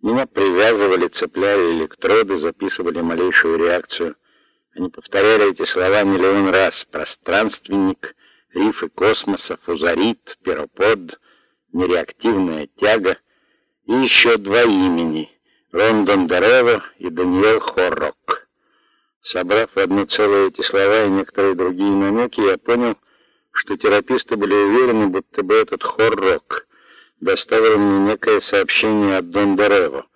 Меня привязывали, цепляли электроды, записывали малейшую реакцию. Они повторяли эти слова миллион раз. Пространственник, рифы космоса, фузарит, пиропод, нереактивная тяга и еще два имени — Рондон Дерево и Даниэл Хоррок. Собрав в одно целое эти слова и некоторые другие намеки, я понял, что тераписты были уверены, будто бы этот Хоррок доставил мне некое сообщение от Дондерево.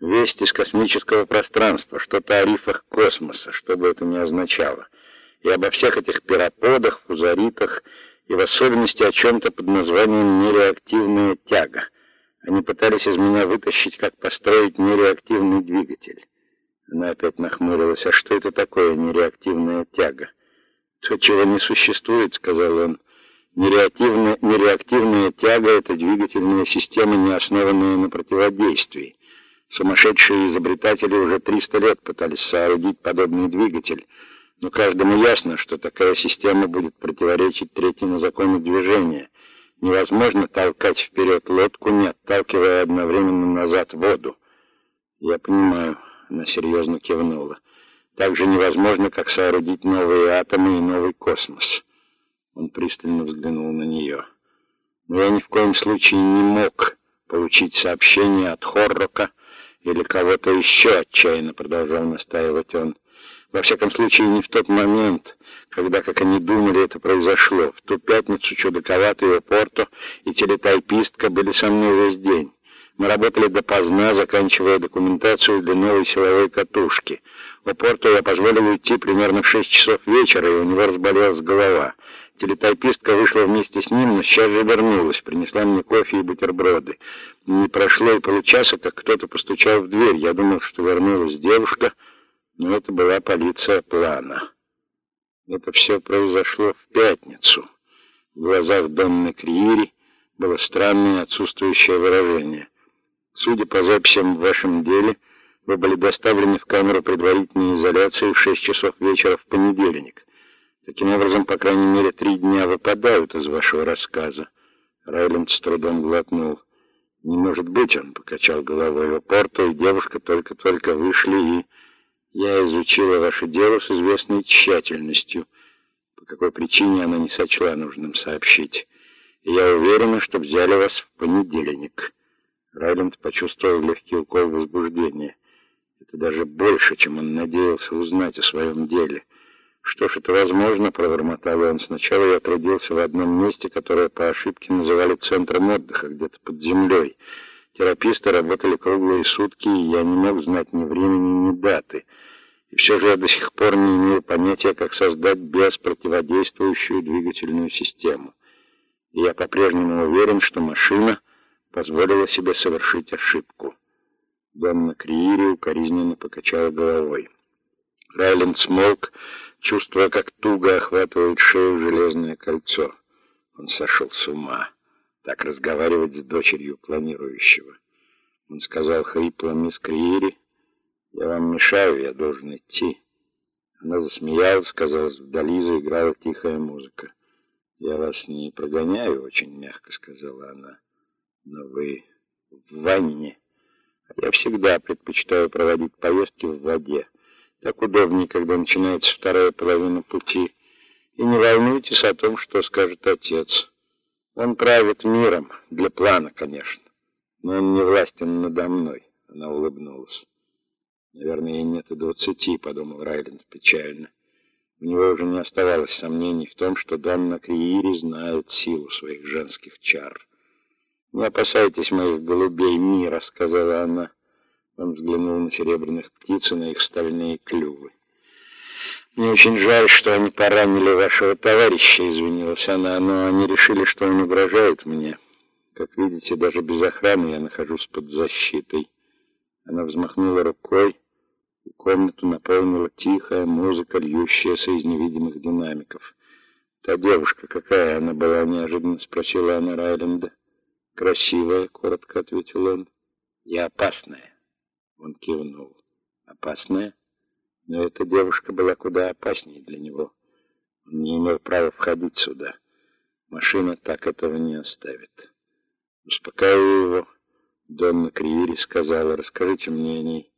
Весть из космического пространства, что-то о рифах космоса, что бы это ни означало. И обо всех этих пироподах, фузаритах, и в особенности о чем-то под названием нереактивная тяга. Они пытались из меня вытащить, как построить нереактивный двигатель. Она опять нахмурилась. «А что это такое нереактивная тяга?» «То, чего не существует», — сказал он. Нереактивная, тяга — это двигательная система, не основанная на противодействии. Сумасшедшие изобретатели уже 300 лет пытались соорудить подобный двигатель, но каждому ясно, что такая система будет противоречить третьему закону движения. Невозможно толкать вперед лодку, не отталкивая одновременно назад воду. Я понимаю, она серьезно кивнула. Так же невозможно, как соорудить новые атомы и новый космос. Он пристально взглянул на нее. Но я ни в коем случае не мог получить сообщение от Хоррока или кого-то еще, отчаянно продолжал настаивать он. Во всяком случае, не в тот момент, когда, как они думали, это произошло. В ту пятницу чудаковатый Порто и телетайпистка были со мной весь день. Мы работали допоздна, заканчивая документацию для новой силовой катушки. Опорту я позволил уйти примерно в 6 часов вечера, и у него разболелась голова. Телетайпистка вышла вместе с ним, но сейчас же вернулась, принесла мне кофе и бутерброды. Не прошло и получаса, как кто-то постучал в дверь. Я думал, что вернулась девушка, но это была полиция плана. Это все произошло в пятницу. В глазах Донны Криери было странное отсутствующее выражение. Судя по записям в вашем деле, вы были доставлены в камеру предварительной изоляции в 6 часов вечера в понедельник. Таким образом, по крайней мере, три дня выпадают из вашего рассказа. Райленд с трудом глотнул. Не может быть, он покачал головой. В порту и девушка только-только вышли, и я изучила ваше дело с известной тщательностью. По какой причине она не сочла нужным сообщить. И я уверена, что взяли вас в понедельник. Райленд почувствовал легкий укол возбуждения. Это даже больше, чем он надеялся узнать о своем деле. Что ж, это возможно, пробормотал он. Сначала я трудился в одном месте, которое по ошибке называли центром отдыха, где-то под землей. Тераписты работали круглые сутки, и я не мог знать ни времени, ни даты. И все же я до сих пор не имею понятия, как создать беспротиводействующую двигательную систему. И я по-прежнему уверен, что машина позволила себе совершить ошибку. Домна Криири укоризненно покачала головой. Райленд смолк, чувствуя, как туго охватывает шею железное кольцо. Он сошел с ума. Так разговаривать с дочерью планирующего. Он сказал хрипло мисс Криери, «Я вам мешаю, я должен идти». Она засмеялась, сказалось, вдали заиграла тихая музыка. «Я вас не прогоняю», — очень мягко сказала она. «Но вы в ванне. Я всегда предпочитаю проводить поездки в воде». Так удобнее, когда начинается вторая половина пути. И не волнуйтесь о том, что скажет отец. Он правит миром, для плана, конечно. Но он не властен надо мной. Она улыбнулась. Наверное, ей нет и двадцати, подумал Райленд печально. У него уже не оставалось сомнений в том, что Донна Криири знает силу своих женских чар. «Не опасайтесь моих голубей мира», — сказала она. Он взглянул на серебряных птиц и на их стальные клювы. «Мне очень жаль, что они поранили вашего товарища», — извинилась она, — «но они решили, что он угрожает мне. Как видите, даже без охраны я нахожусь под защитой». Она взмахнула рукой, и комнату наполнила тихая музыка, льющаяся из невидимых динамиков. «Та девушка, какая она была?» — неожиданно спросила она Райленда. «Красивая», — коротко ответил он, — «и опасная». Он кивнул. Опасная? Но эта девушка была куда опаснее для него. Он не имел права входить сюда. Машина так этого не оставит. Успокаивая его, Донна Кривири сказала, расскажите мне о ней.